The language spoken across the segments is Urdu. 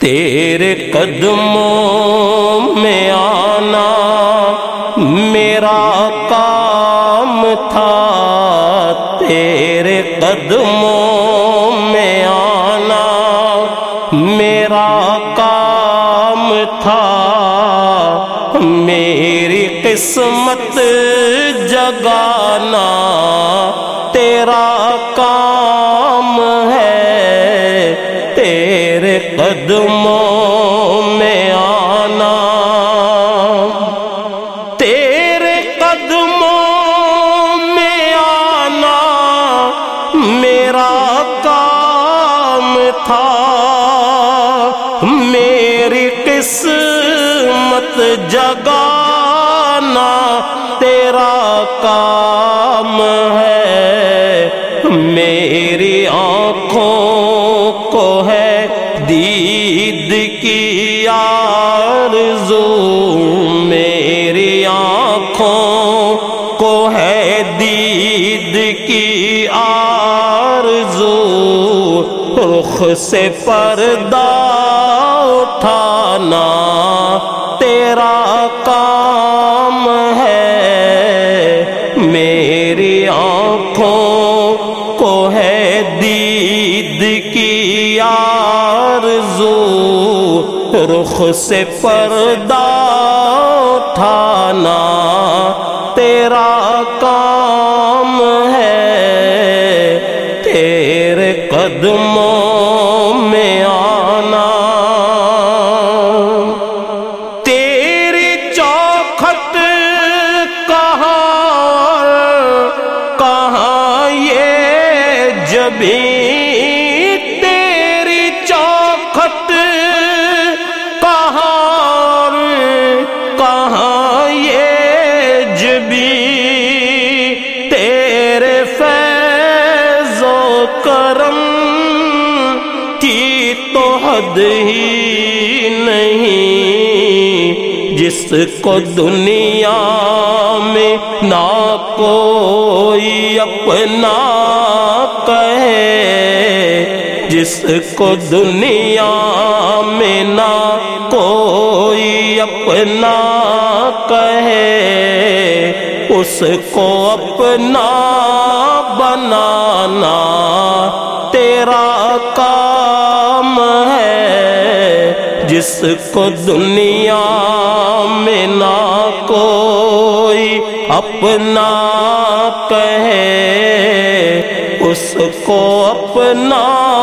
تیرے قدموں میں آنا میرا کام تھا، تیرے قدموں میں آنا میرا کام تھا۔ میری قسمت جگانا جگانا تیرا کام ہے۔ میری آنکھوں کو ہے دید کی آرزو۔ میری آنکھوں کو ہے دید کی آرزو۔ رخ سے پردہ تیرا کام ہے میری آنکھوں کو ہے دید کی آرزو رخ سے پردہ یہ جبھی تیری چوکھٹ کہاں کہاں یہ جبھی تیرے فیض و کرم کی تو حد ہی نہیں۔ جس کو دنیا میں نہ کوئی اپنا جس کو دنیا میں نہ کوئی اپنا کہے، اس کو اپنا بنانا تیرا کام ہے۔ جس کو دنیا میں نہ کوئی اپنا کہے، اس کو اپنا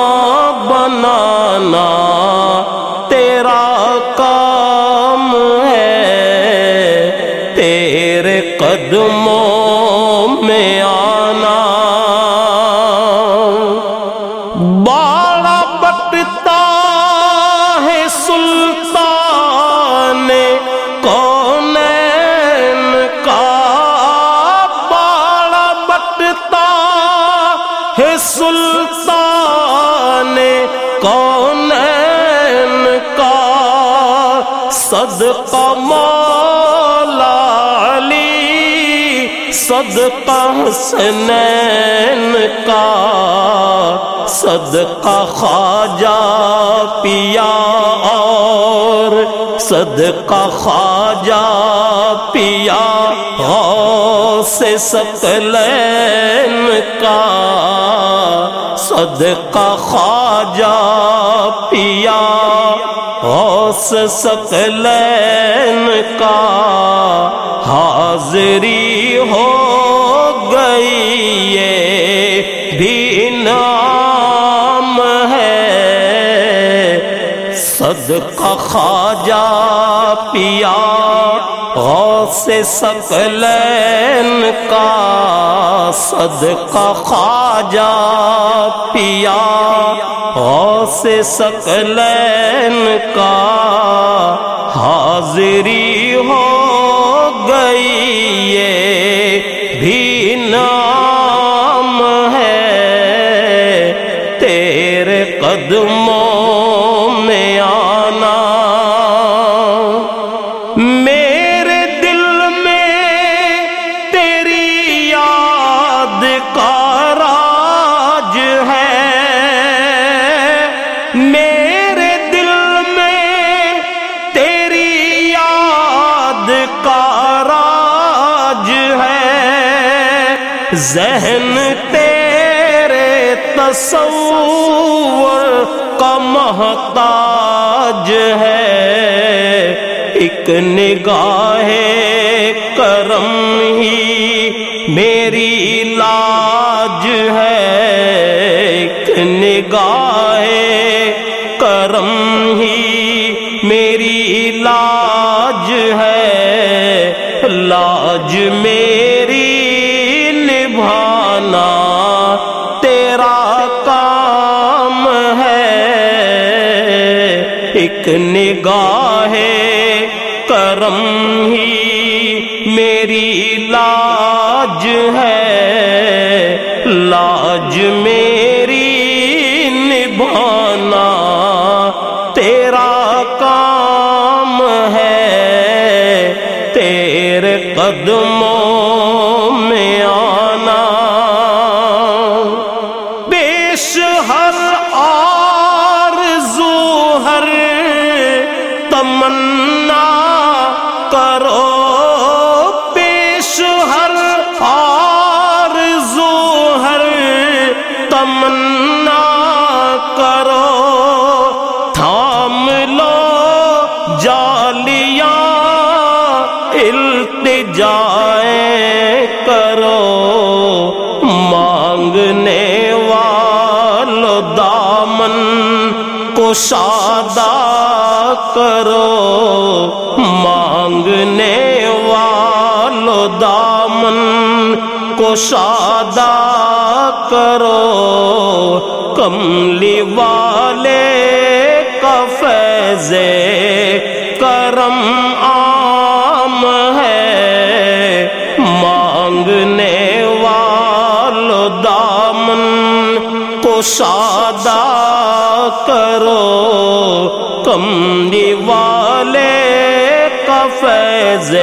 قدموں میں آنا۔ باڑا بٹتا ہے سلطان کون کا۔ باڑا بٹتا ہے سلطان کون کا۔ صدقہ صدقہ حسنین کا صدقہ خواجہ پیا اور صدقہ خواجہ پیا غوث سکلین کا صدقہ خواجہ پیا غوث سکلین کا حاضری ہو گئی، یہ بھی نام ہے۔ صدقہ خواجہ پیا، غوث سکلین کا صدقہ خواجہ پیا، غوث سکلین کا حاضری ہو گئی، یہ بھی نام ہے تیرے قدموں ذہن تیرے تصور کا محتاج ہے۔ ایک نگاہ کرم ہی میری لاج ہے۔ ایک نگاہ ایک نگاہ کرم ہی میری لاج ہے۔ لاج میری نبھانا تیرا کام ہے۔ تیرے قدموں میں آنا۔ بیش ہر آرزو من کو شادہ کرو، مانگنے والو دامن کو شادہ کرو۔ کملی والے کا فیض کرم عام ہے۔ مانگنے والو دامن کو شادہ کرو۔ کملی والے کا فیض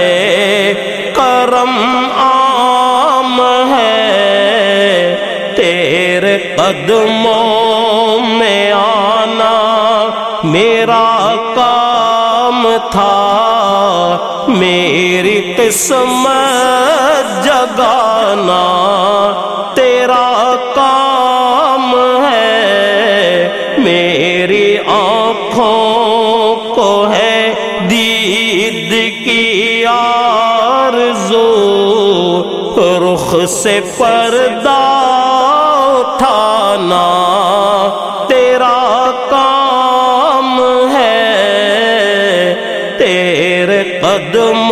کرم عام ہے۔ تیرے قدموں میں آنا میرا کام تھا۔ میری قسمت جگانا تیرا کام ہے۔ میری آنکھوں کو ہے دید کی آرزو رخ سے پردہ اٹھانا تیرا کام ہے تیرے قدم